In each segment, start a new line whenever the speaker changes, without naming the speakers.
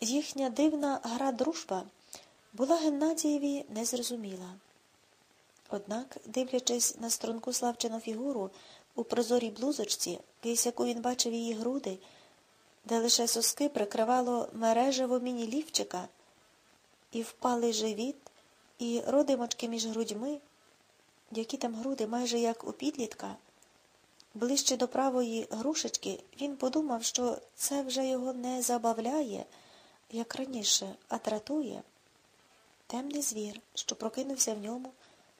Їхня дивна гра дружба була Геннадієві незрозуміла. Однак, дивлячись на струнку славчену фігуру у прозорій блузочці, крізь яку він бачив її груди, де лише соски прикривало мережево міні-лівчика, і впалий живіт, і родимочки між грудьми, які там груди майже як у підлітка, ближче до правої грушечки, він подумав, що це вже його не забавляє, як раніше, а тратує. Темний звір, що прокинувся в ньому,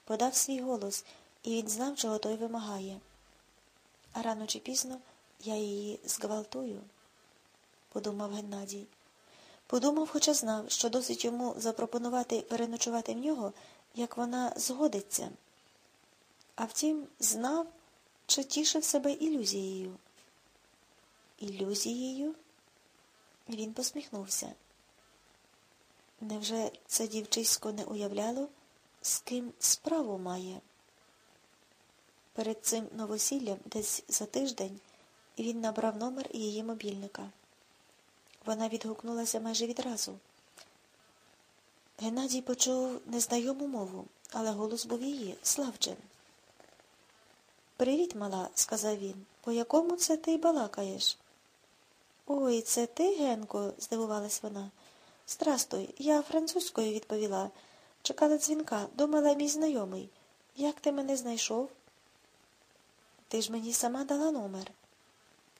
подав свій голос, і він знав, чого той вимагає. А рано чи пізно я її зґвалтую, подумав Геннадій. Подумав, хоча знав, що досить йому запропонувати переночувати в нього, як вона згодиться. А втім, знав, чи тішив себе ілюзією. Ілюзією? Він посміхнувся. Невже це дівчисько не уявляло, з ким справу має? Перед цим новосіллям, десь за тиждень, він набрав номер її мобільника. Вона відгукнулася майже відразу. Геннадій почув незнайому мову, але голос був її, Славчин. Привіт, мала, сказав він. По якому це ти балакаєш? Ой, це ти, Генко, здивувалась вона. Здрастуй, я французькою відповіла. Чекала дзвінка, думала мій знайомий. Як ти мене знайшов? Ти ж мені сама дала номер.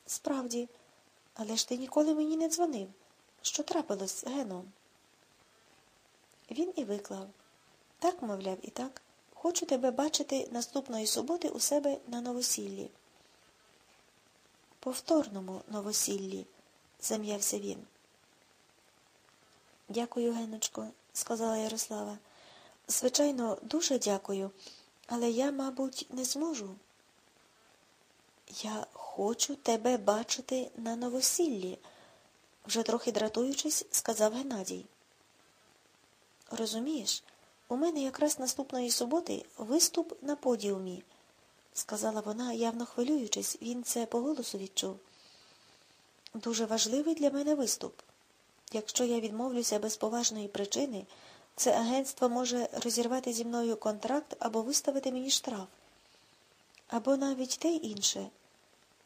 Справді, але ж ти ніколи мені не дзвонив. Що трапилось, Гено? Він і виклав. Так, мовляв, і так. Хочу тебе бачити наступної суботи у себе на новосіллі. Повторному новосіллі, зам'явся він. Дякую, Геночко, сказала Ярослава. Звичайно, дуже дякую, але я, мабуть, не зможу. Я хочу тебе бачити на новосіллі, вже трохи дратуючись, сказав Геннадій. Розумієш, у мене якраз наступної суботи виступ на подіумі, сказала вона, явно хвилюючись, він це по голосу відчув. Дуже важливий для мене виступ. Якщо я відмовлюся без поважної причини, це агентство може розірвати зі мною контракт або виставити мені штраф, або навіть те інше.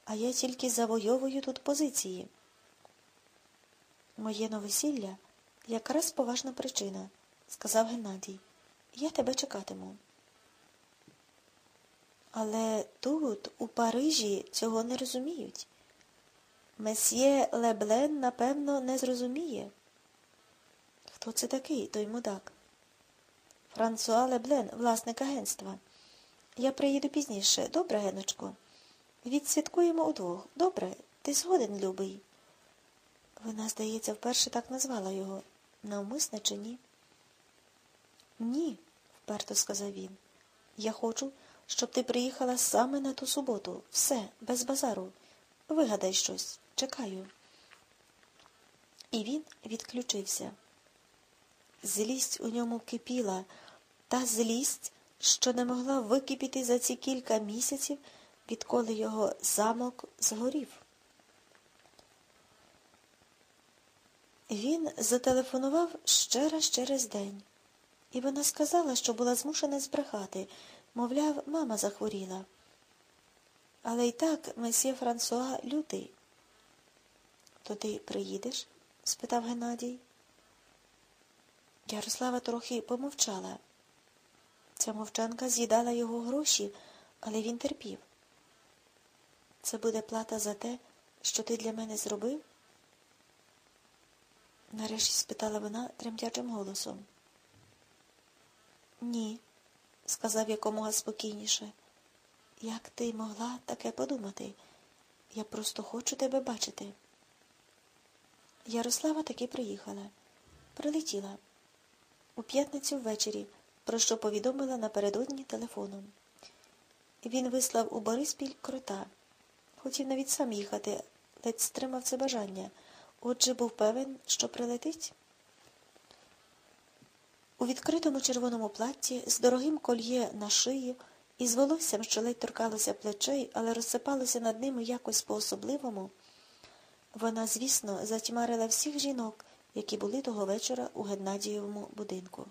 А я тільки завойовую тут позиції. Моє новосілля якраз поважна причина, сказав Геннадій. Я тебе чекатиму. Але тут, у Парижі, цього не розуміють. Месьє Леблен, напевно, не зрозуміє. Хто це такий, той мудак? Франсуа Леблен, власник агентства. Я приїду пізніше. Добре, Геночко? Відсвяткуємо удвох. Добре, ти згоден, любий. Вона, здається, вперше так назвала його. Навмисне чи ні? Ні, вперто сказав він. Я хочу, щоб ти приїхала саме на ту суботу. Все, без базару. Вигадай щось. Чекаю. І він відключився. Злість у ньому кипіла, та злість, що не могла википіти за ці кілька місяців, відколи його замок згорів. Він зателефонував ще раз через день, і вона сказала, що була змушена збрехати, мовляв, мама захворіла. Але й так месьє Франсуа лютий. То ти приїдеш? спитав Геннадій. Ярослава трохи помовчала. Ця мовчанка з'їдала його гроші, але він терпів. Це буде плата за те, що ти для мене зробив? Нарешті спитала вона тремтячим голосом. Ні, сказав якомога спокійніше. Як ти могла таке подумати? Я просто хочу тебе бачити. Ярослава таки приїхала. Прилетіла. У п'ятницю ввечері, про що повідомила напередодні телефоном. Він вислав у Бориспіль крота. Хотів навіть сам їхати, ледь стримав це бажання. Отже, був певен, що прилетить. У відкритому червоному платті з дорогим кольє на шиї і з волоссям, що ледь торкалося плечей, але розсипалося над ними якось по-особливому, вона, звісно, затьмарила всіх жінок, які були того вечора у Геннадієвому будинку.